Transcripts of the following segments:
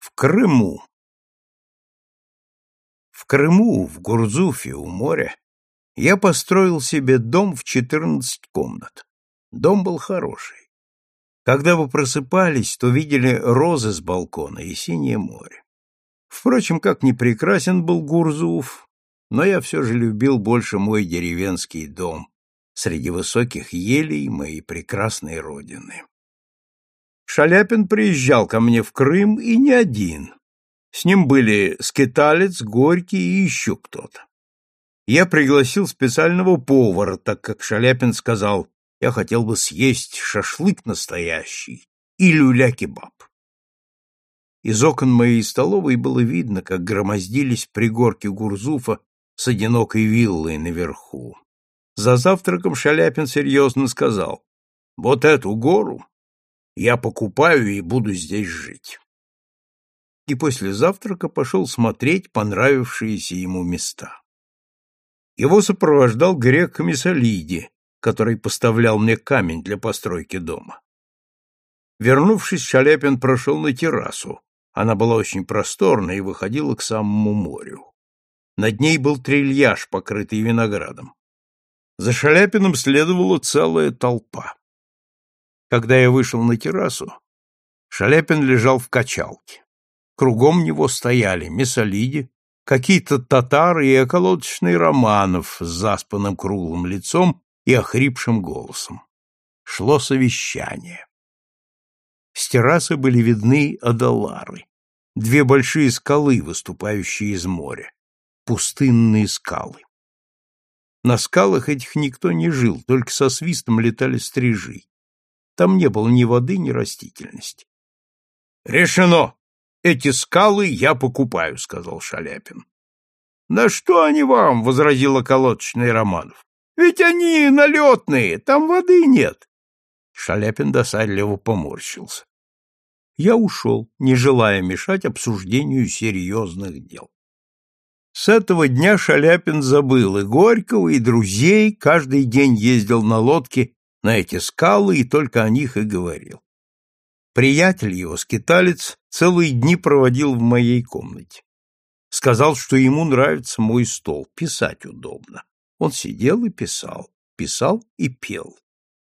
В Крыму. В Крыму, в Гурзуфе, у моря, я построил себе дом в четырнадцать комнат. Дом был хороший. Когда вы просыпались, то видели розы с балкона и синее море. Впрочем, как ни прекрасен был Гурзуф, но я все же любил больше мой деревенский дом среди высоких елей моей прекрасной родины. Шаляпин приезжал ко мне в Крым и не один. С ним были Скиталец, Горький и еще кто-то. Я пригласил специального повара, так как Шаляпин сказал, я хотел бы съесть шашлык настоящий и люля-кебаб. Из окон моей столовой было видно, как громоздились пригорки Гурзуфа с одинокой виллой наверху. За завтраком Шаляпин серьезно сказал, «Вот эту гору я покупаю и буду здесь жить. И после завтрака пошел смотреть понравившиеся ему места. Его сопровождал грек Мисолиди, который поставлял мне камень для постройки дома. Вернувшись, Шаляпин прошел на террасу. Она была очень просторна и выходила к самому морю. Над ней был трильяж, покрытый виноградом. За Шаляпиным следовала целая толпа. Когда я вышел на террасу, Шаляпин лежал в качалке. Кругом него стояли Месолиди, какие-то татары и околоточный Романов с заспанным круглым лицом и охрипшим голосом. Шло совещание. С террасы были видны адалары, две большие скалы, выступающие из моря, пустынные скалы. На скалах этих никто не жил, только со свистом летали стрижи. Там не было ни воды, ни растительности. Решено. Эти скалы я покупаю, сказал Шаляпин. На что они вам? возразил околоточный Романов. Ведь они налетные, там воды нет. Шаляпин досадливо поморщился. Я ушел, не желая мешать обсуждению серьезных дел. С этого дня Шаляпин забыл и Горького, и друзей, каждый день ездил на лодке на эти скалы и только о них и говорил. Приятель его, скиталец, целые дни проводил в моей комнате. Сказал, что ему нравится мой стол, писать удобно. Он сидел и писал, писал и пел.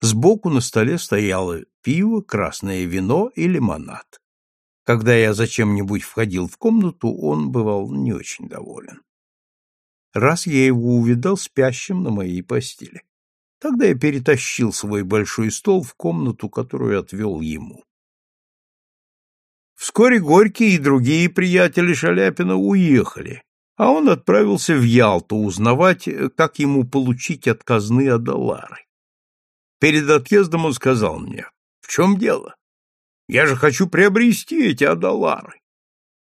Сбоку на столе стояло пиво, красное вино и лимонад. Когда я зачем-нибудь входил в комнату, он бывал не очень доволен. Раз я его увидал спящим на моей постели. Тогда я перетащил свой большой стол в комнату, которую отвел ему. Вскоре Горький и другие приятели Шаляпина уехали, а он отправился в Ялту узнавать, как ему получить от казны Адалары. Перед отъездом он сказал мне, в чем дело? Я же хочу приобрести эти Адалары.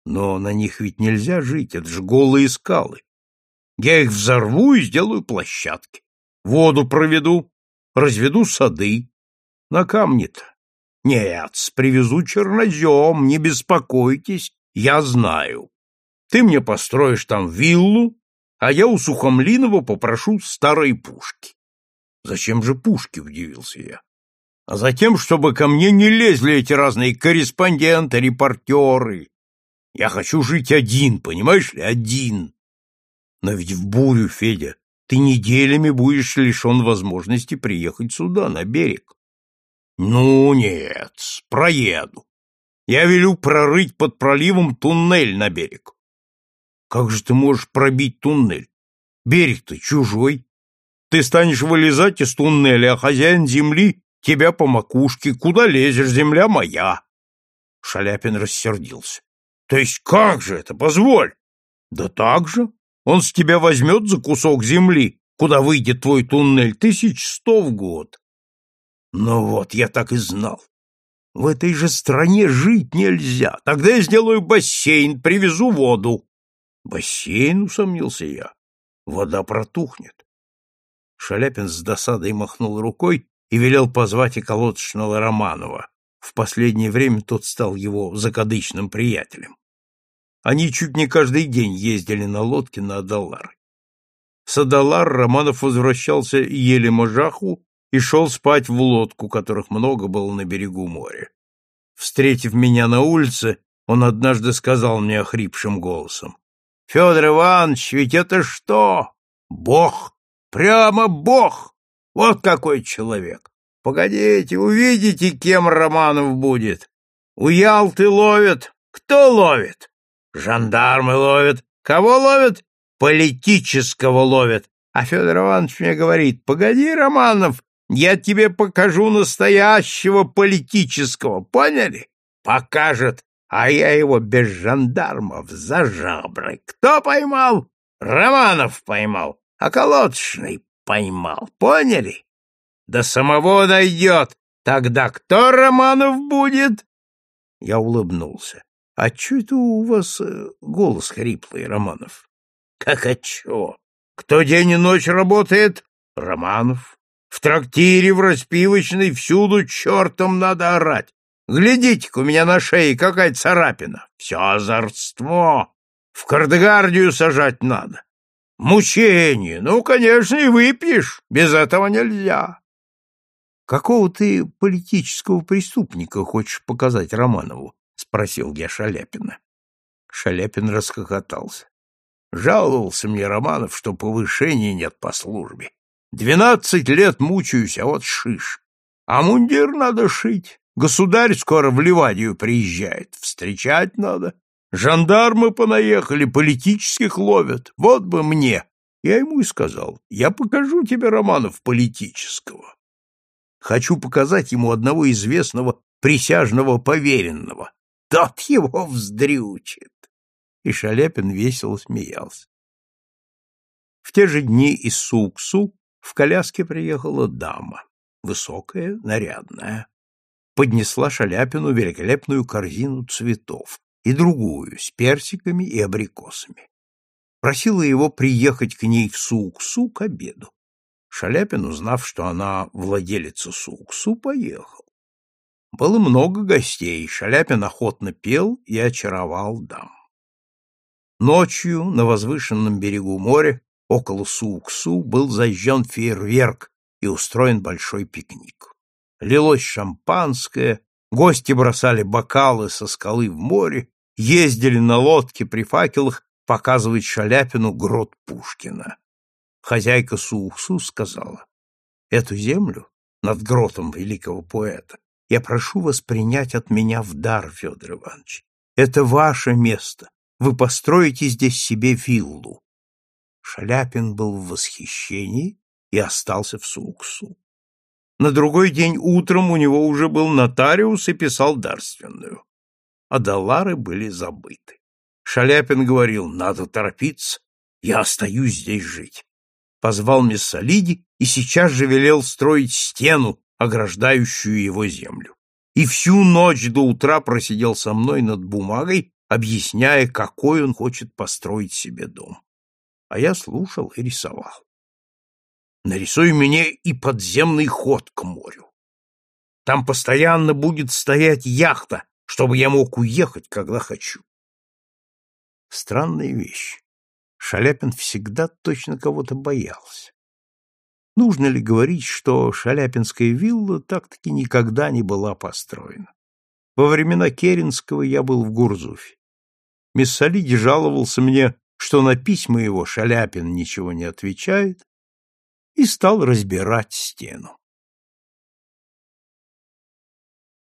Но на них ведь нельзя жить, это же голые скалы. Я их взорву и сделаю площадки воду проведу, разведу сады. На камне-то. Нет, привезу чернозем, не беспокойтесь, я знаю. Ты мне построишь там виллу, а я у Сухомлинова попрошу старые пушки. Зачем же пушки, удивился я. А затем, чтобы ко мне не лезли эти разные корреспонденты, репортеры. Я хочу жить один, понимаешь ли, один. Но ведь в бурю, Федя, ты неделями будешь лишен возможности приехать сюда, на берег. Ну, нет, проеду. Я велю прорыть под проливом туннель на берег. Как же ты можешь пробить туннель? Берег-то чужой. Ты станешь вылезать из туннеля, а хозяин земли тебя по макушке. Куда лезешь, земля моя. Шаляпин рассердился. То есть как же это, позволь? Да так же. Он с тебя возьмет за кусок земли, куда выйдет твой туннель, тысяч сто в год. Ну вот, я так и знал. В этой же стране жить нельзя. Тогда я сделаю бассейн, привезу воду. Бассейн, усомнился я. Вода протухнет. Шаляпин с досадой махнул рукой и велел позвать околоточного Романова. В последнее время тот стал его закадычным приятелем. Они чуть не каждый день ездили на лодке на Адалар. С Адалар Романов возвращался еле можаху и шел спать в лодку, которых много было на берегу моря. Встретив меня на улице, Он однажды сказал мне охрипшим голосом. — Федор Иванович, ведь это что? Бог! Прямо Бог! Вот какой человек! Погодите, увидите, кем Романов будет. У Ялты ловят. Кто ловит? Жандармы ловят. Кого ловят? Политического ловят. А Федор Иванович мне говорит, погоди, Романов, я тебе покажу настоящего политического, поняли? Покажет, а я его без жандармов за жабры. Кто поймал? Романов поймал, а колодочный поймал, поняли? До самого дойдет. Тогда кто Романов будет? Я улыбнулся. А чё это у вас э, голос хриплый, Романов? Как а чё? Кто день и ночь работает? Романов. В трактире, в распивочной, всюду чертом надо орать. Глядите-ка, у меня на шее какая царапина. Все озорство. В кардегардию сажать надо. Мучение. Ну, конечно, и выпьешь. Без этого нельзя. Какого ты политического преступника хочешь показать Романову? Спросил я Шаляпина. Шаляпин расхохотался. Жаловался мне Романов, что повышения нет по службе. Двенадцать лет мучаюсь, а вот шиш. А мундир надо шить. Государь скоро в Ливадию приезжает. Встречать надо. Жандармы понаехали, политических ловят. Вот бы мне. Я ему и сказал, я покажу тебе Романов политического. Хочу показать ему одного известного присяжного поверенного. Тот его вздрючит и Шаляпин весело смеялся. В те же дни из Суксу в коляске приехала дама, высокая, нарядная. Поднесла Шаляпину великолепную корзину цветов и другую с персиками и абрикосами. Просила его приехать к ней в Суксу к обеду. Шаляпин, узнав, что она владелица Суксу, поехал. Было много гостей, Шаляпин охотно пел и очаровал дам. Ночью на возвышенном берегу моря, около Сууксу, был зажжен фейерверк и устроен большой пикник. Лилось шампанское, гости бросали бокалы со скалы в море, ездили на лодке при факелах показывать Шаляпину грот Пушкина. Хозяйка Сууксу сказала, «Эту землю над гротом великого поэта я прошу вас принять от меня в дар, Федор Иванович. Это ваше место, вы построите здесь себе виллу. Шаляпин был в восхищении и остался в Суксу. На другой день утром у него уже был нотариус и писал дарственную. А доллары были забыты. Шаляпин говорил, надо торопиться, я остаюсь здесь жить. Позвал Миссалиди и сейчас же велел строить стену, ограждающую его землю. И всю ночь до утра просидел со мной над бумагой, объясняя, какой он хочет построить себе дом. А я слушал и рисовал. Нарисуй мне и подземный ход к морю. Там постоянно будет стоять яхта, чтобы я мог уехать, когда хочу. Странная вещь. Шаляпин всегда точно кого-то боялся. Нужно ли говорить, что Шаляпинская вилла так-таки никогда не была построена? Во времена Керенского я был в Гурзуфе. Миссалиди жаловался мне, что на письма его Шаляпин ничего не отвечает, и стал разбирать стену.